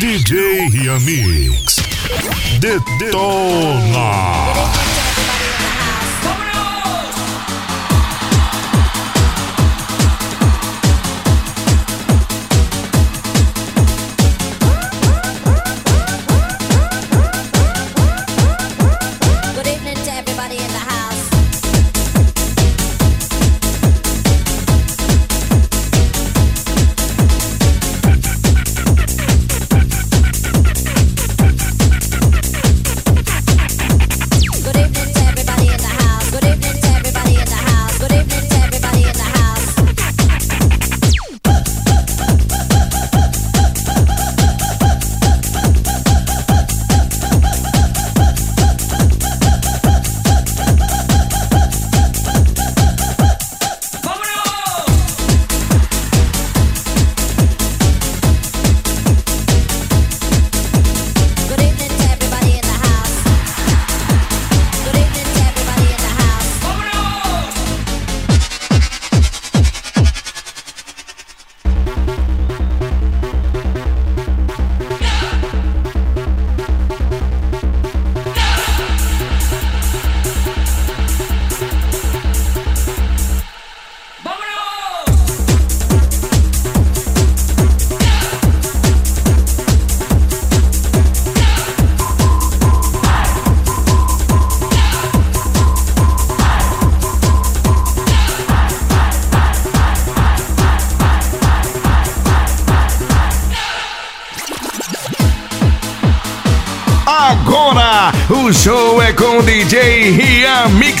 DJ Rian Mix. Detona. Rian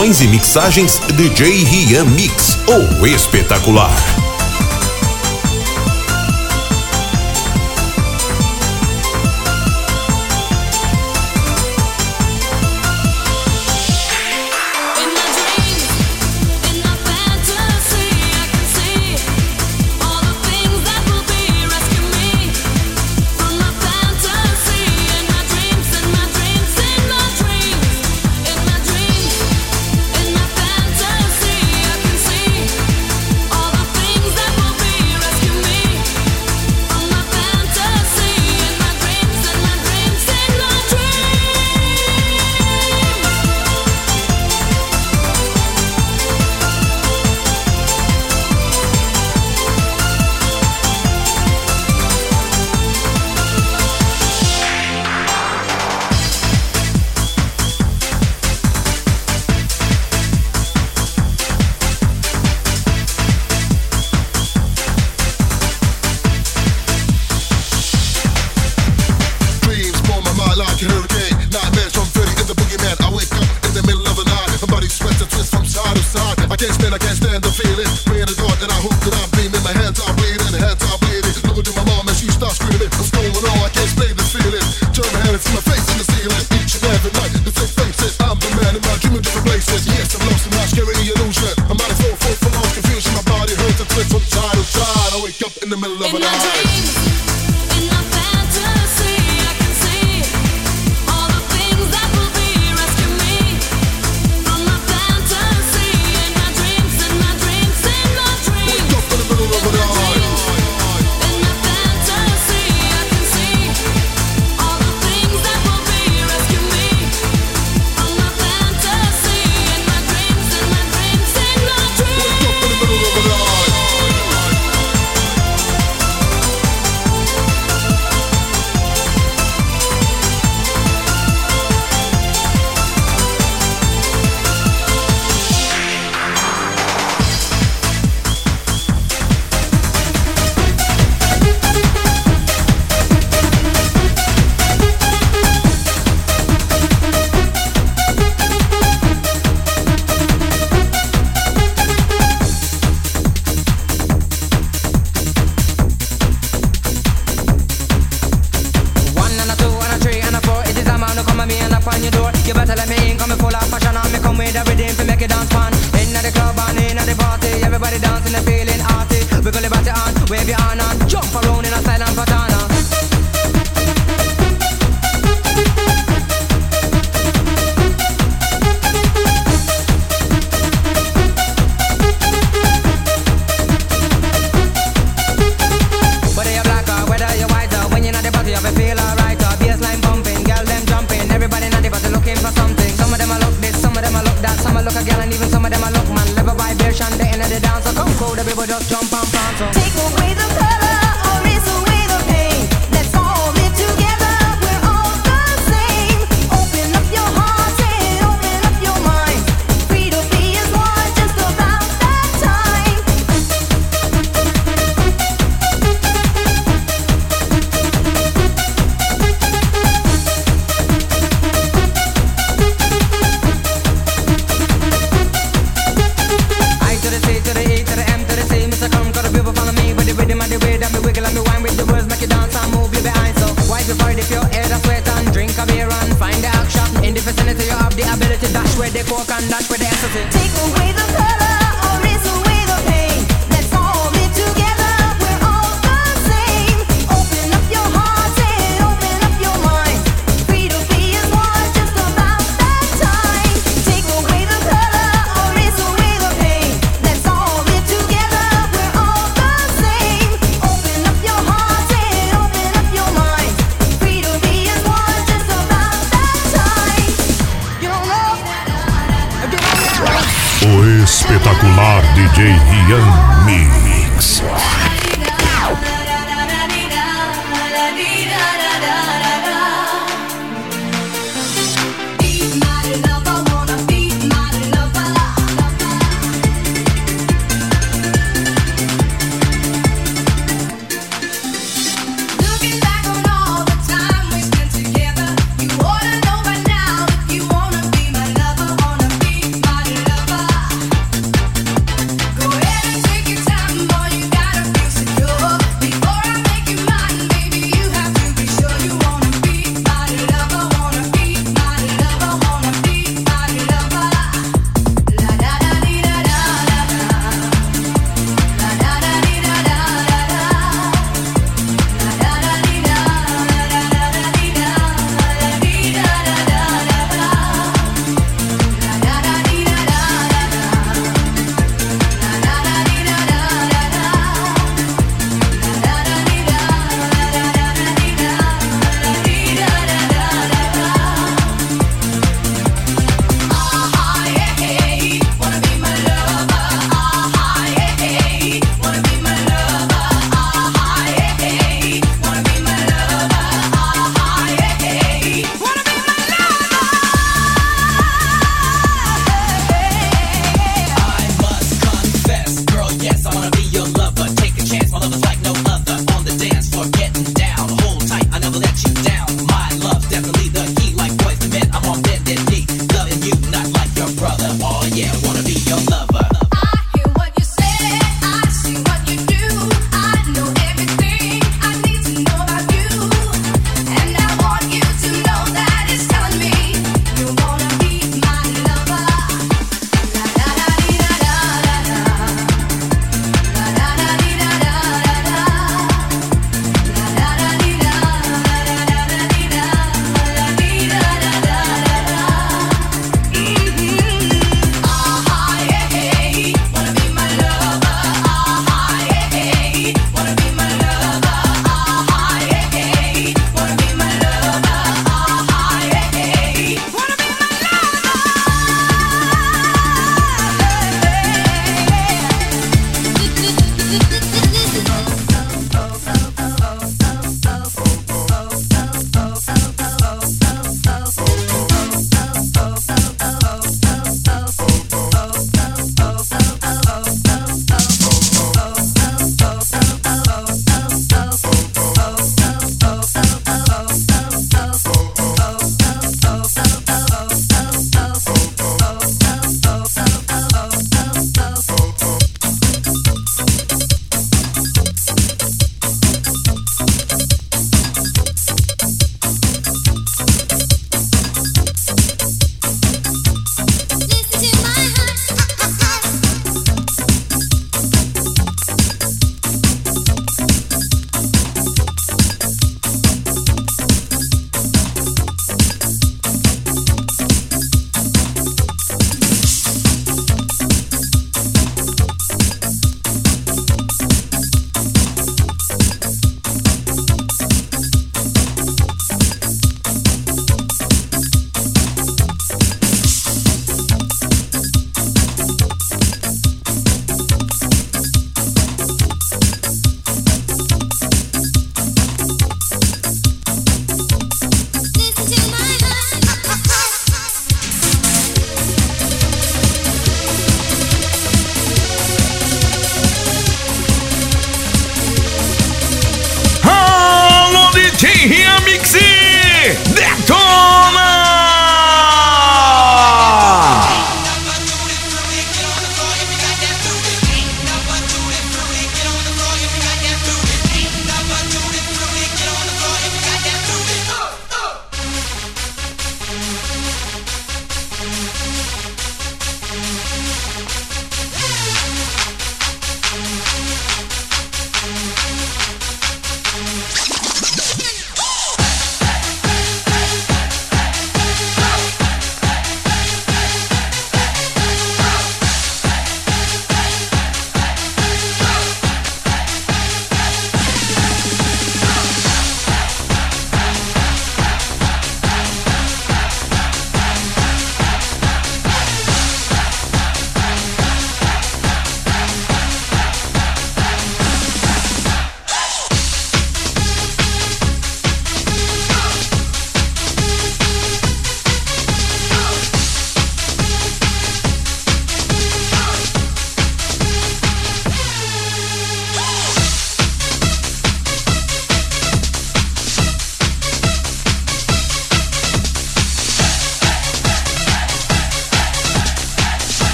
Produções e mixagens DJ Rian Mix, o espetacular.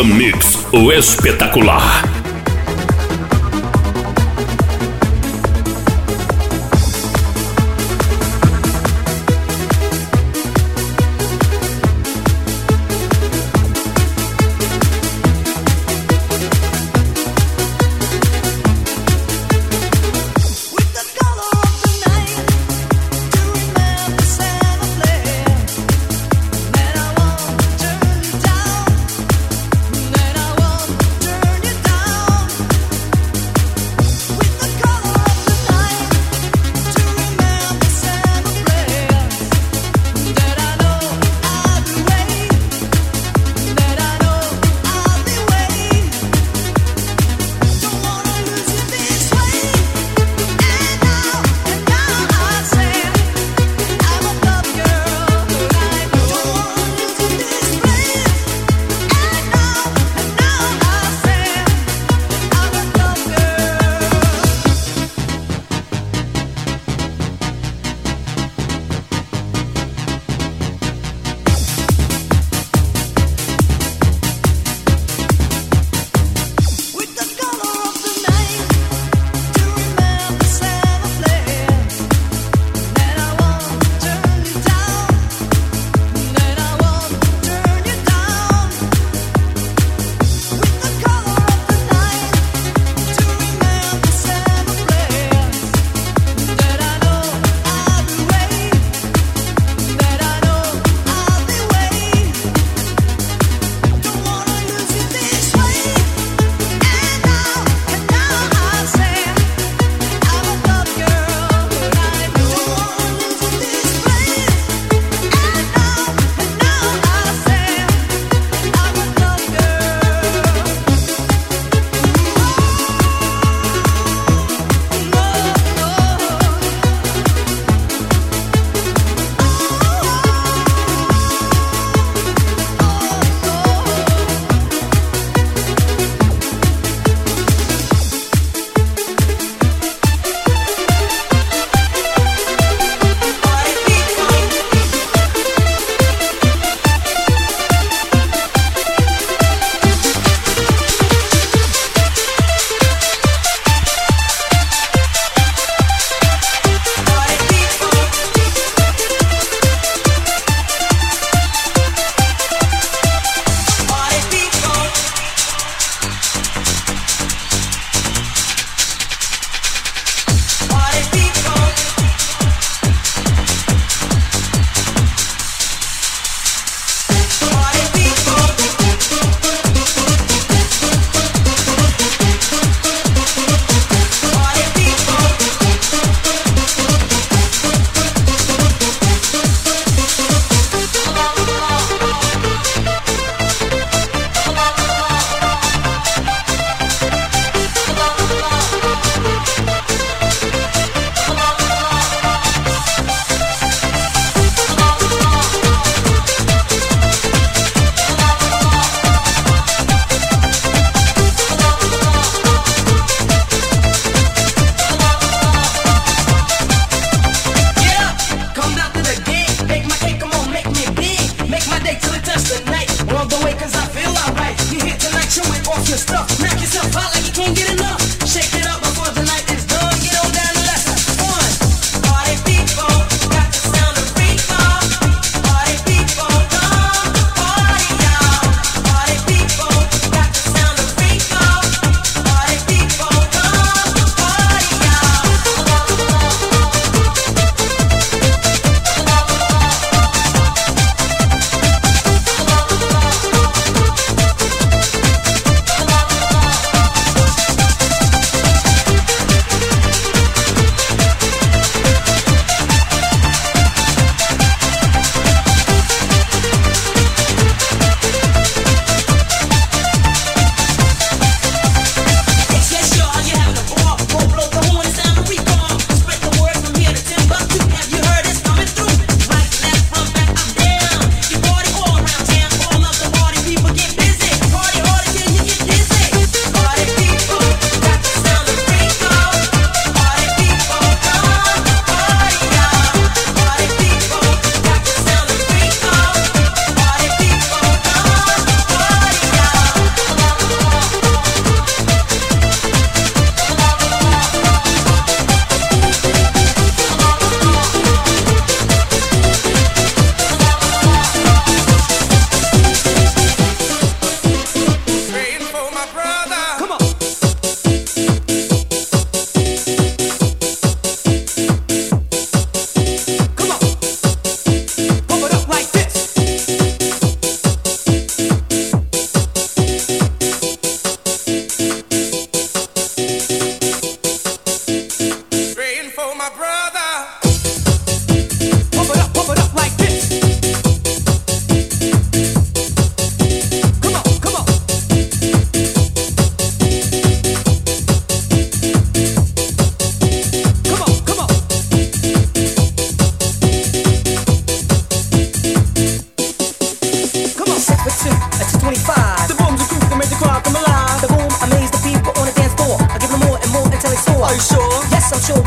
Rian Mix, o espetacular.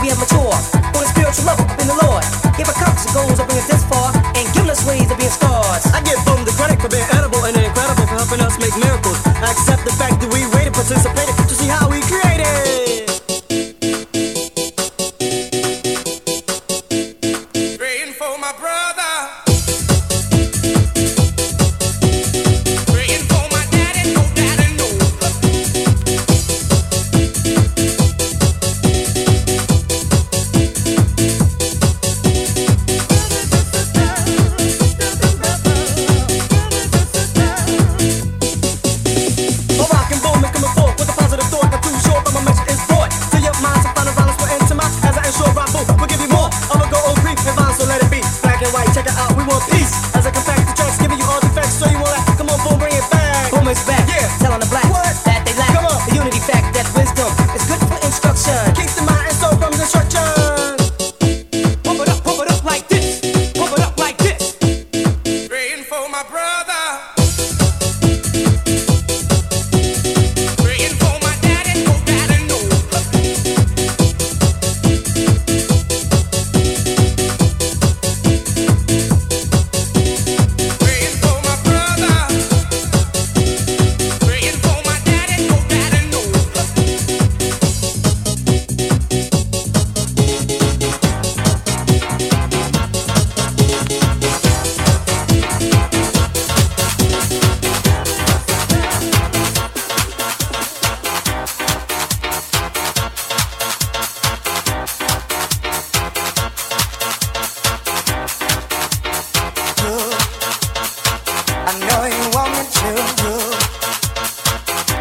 be a.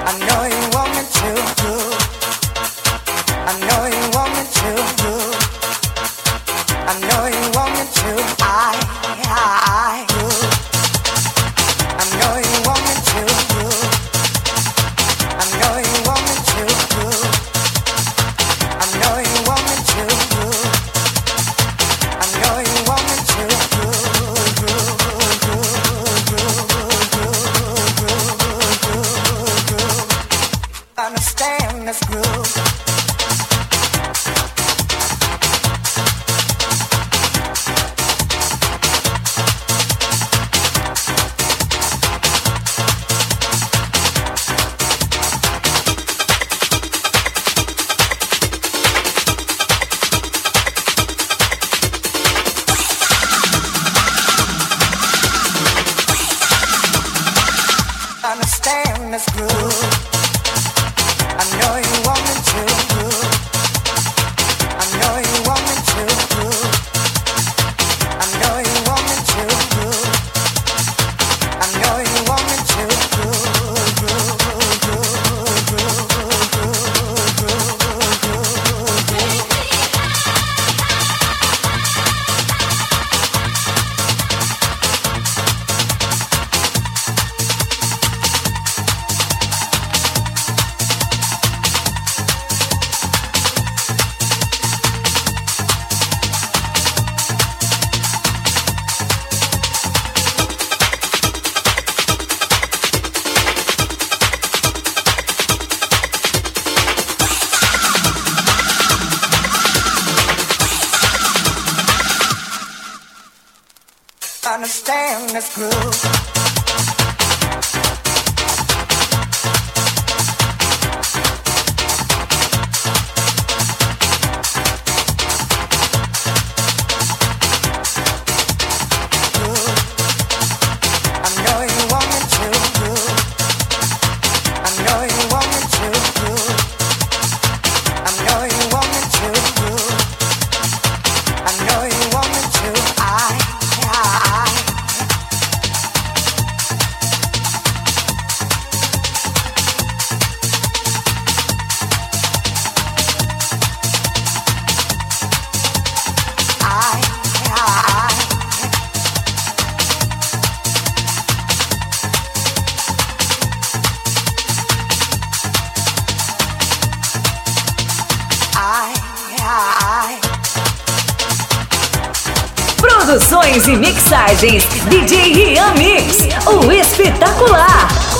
I know Imagens, DJ Rian Mix, o espetacular.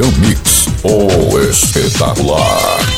Reunião Mix, o espetacular.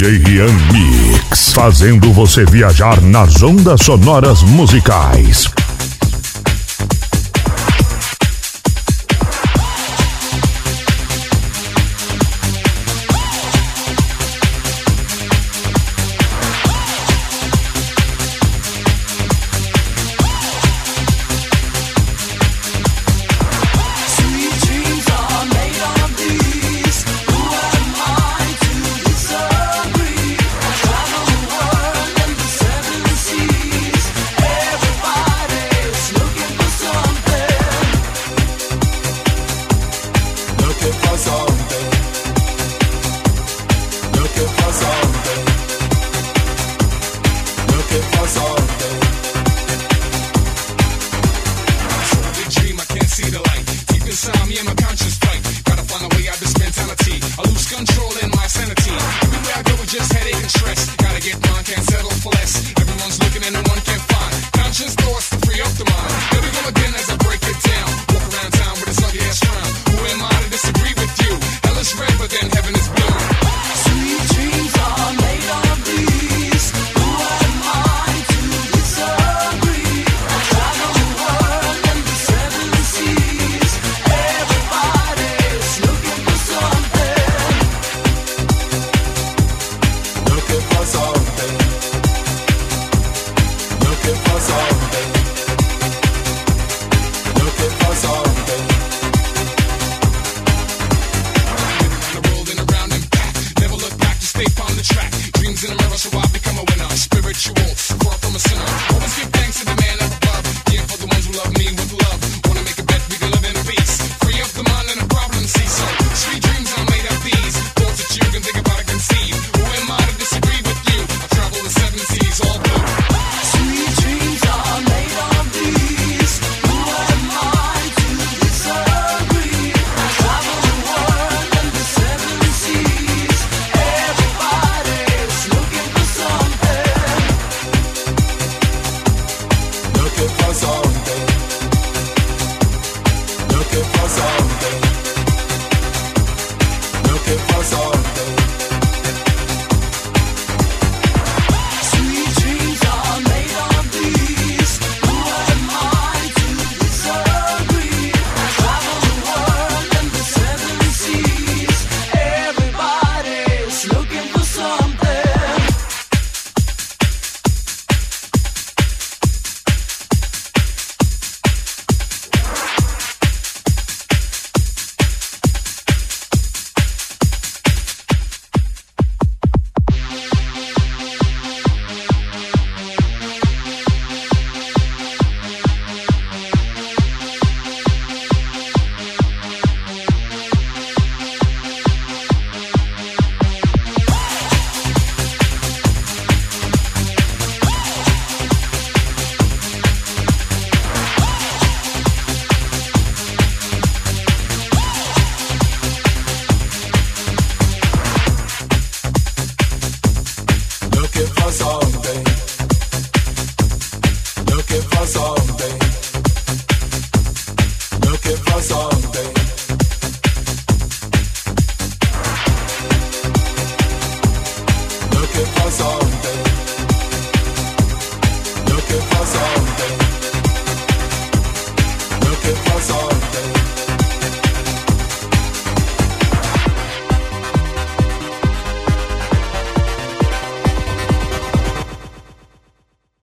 DJ Rian Mix, fazendo você viajar nas ondas sonoras musicais.